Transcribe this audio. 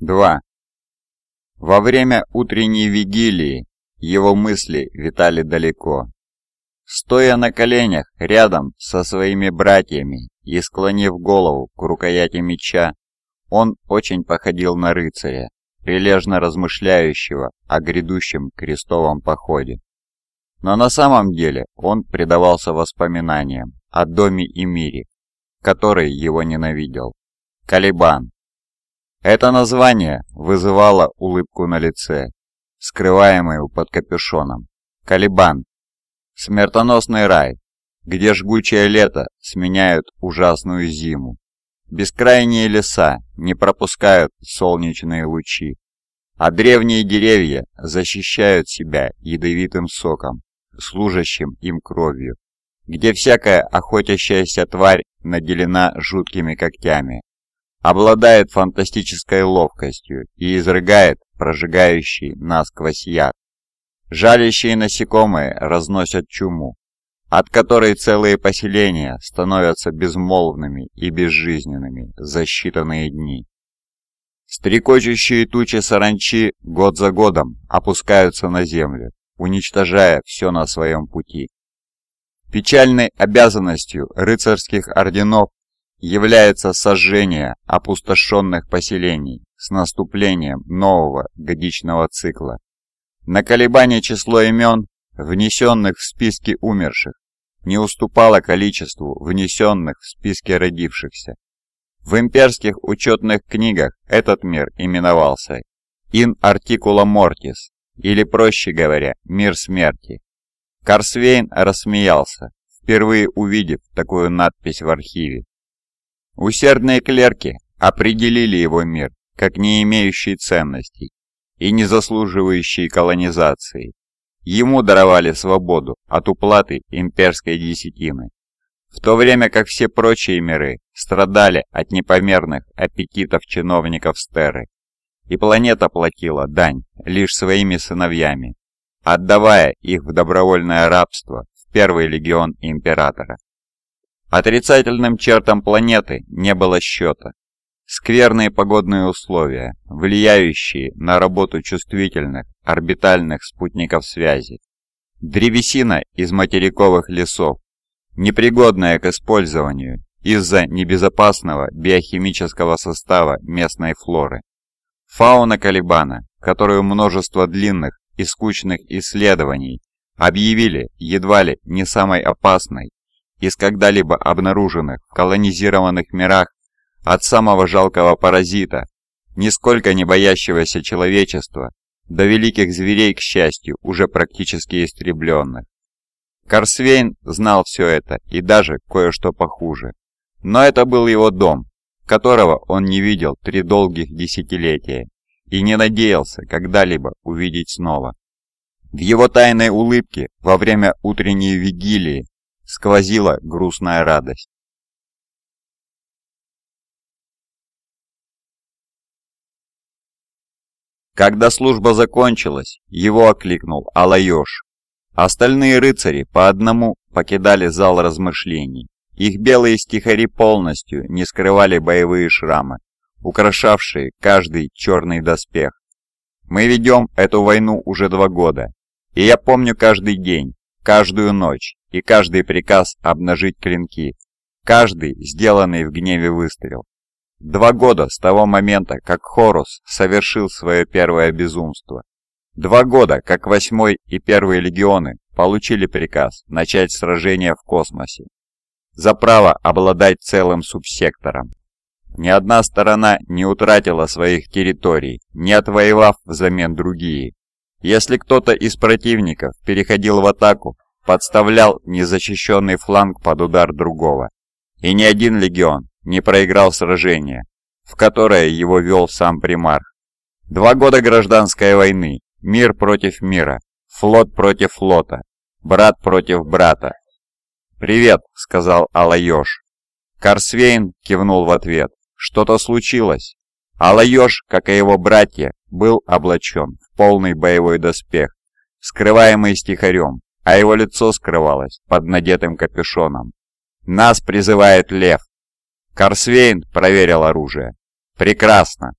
2. Во время утренней вигилии его мысли витали далеко. Стоя на коленях рядом со своими братьями и склонив голову к рукояти меча, он очень походил на рыцаря, прилежно размышляющего о грядущем крестовом походе. Но на самом деле он предавался воспоминаниям о доме и мире, который его ненавидел. Калибан. Это название вызывало улыбку на лице, скрываемую под капюшоном. Калибан. Смертоносный рай, где жгучее лето сменяют ужасную зиму. Бескрайние леса не пропускают солнечные лучи, а древние деревья защищают себя ядовитым соком, служащим им кровью, где всякая охотящаяся тварь наделена жуткими когтями, обладает фантастической ловкостью и изрыгает прожигающий насквозь яд. Жалящие насекомые разносят чуму, от которой целые поселения становятся безмолвными и безжизненными за считанные дни. Стрекочущие тучи саранчи год за годом опускаются на землю, уничтожая все на своем пути. Печальной обязанностью рыцарских орденов является сожжение опустошенных поселений с наступлением нового годичного цикла. На колебание число имен, внесенных в списки умерших, не уступало количеству внесенных в списки родившихся. В имперских учетных книгах этот мир именовался «In Articula Mortis», или, проще говоря, «Мир смерти». Карсвейн рассмеялся, впервые увидев такую надпись в архиве. Усердные клерки определили его мир как не имеющий ценностей и не заслуживающий колонизации. Ему даровали свободу от уплаты имперской десятины, в то время как все прочие миры страдали от непомерных аппетитов чиновников Стеры, и планета платила дань лишь своими сыновьями, отдавая их в добровольное рабство в Первый легион Императора. Отрицательным чертам планеты не было счета. Скверные погодные условия, влияющие на работу чувствительных орбитальных спутников связи. Древесина из материковых лесов, непригодная к использованию из-за небезопасного биохимического состава местной флоры. Фауна Калибана, которую множество длинных и скучных исследований объявили едва ли не самой опасной из когда-либо обнаруженных в колонизированных мирах от самого жалкого паразита, нисколько не боящегося человечества, до великих зверей, к счастью, уже практически истребленных. Корсвейн знал все это и даже кое-что похуже. Но это был его дом, которого он не видел три долгих десятилетия и не надеялся когда-либо увидеть снова. В его тайной улыбке во время утренней вигилии сквозила грустная радость. Когда служба закончилась, его окликнул Алайош. Остальные рыцари по одному покидали зал размышлений. Их белые стихари полностью не скрывали боевые шрамы, украшавшие каждый черный доспех. Мы ведем эту войну уже два года, и я помню каждый день, каждую ночь и каждый приказ обнажить клинки, каждый сделанный в гневе выстрел. Два года с того момента, как Хорус совершил свое первое безумство. Два года, как Восьмой и Первый легионы получили приказ начать сражение в космосе за право обладать целым субсектором. Ни одна сторона не утратила своих территорий, не отвоевав взамен другие. Если кто-то из противников переходил в атаку, подставлял незащищенный фланг под удар другого. И ни один легион не проиграл сражение, в которое его вел сам примарх. Два года гражданской войны, Мир против мира, флот против флота, брат против брата. «Привет», — сказал Алайош. Карсвейн кивнул в ответ. «Что-то случилось?» Алайош, как и его братья, был облачен в полный боевой доспех, скрываемый стихарем, а его лицо скрывалось под надетым капюшоном. «Нас призывает лев!» Карсвейн проверил оружие. «Прекрасно!»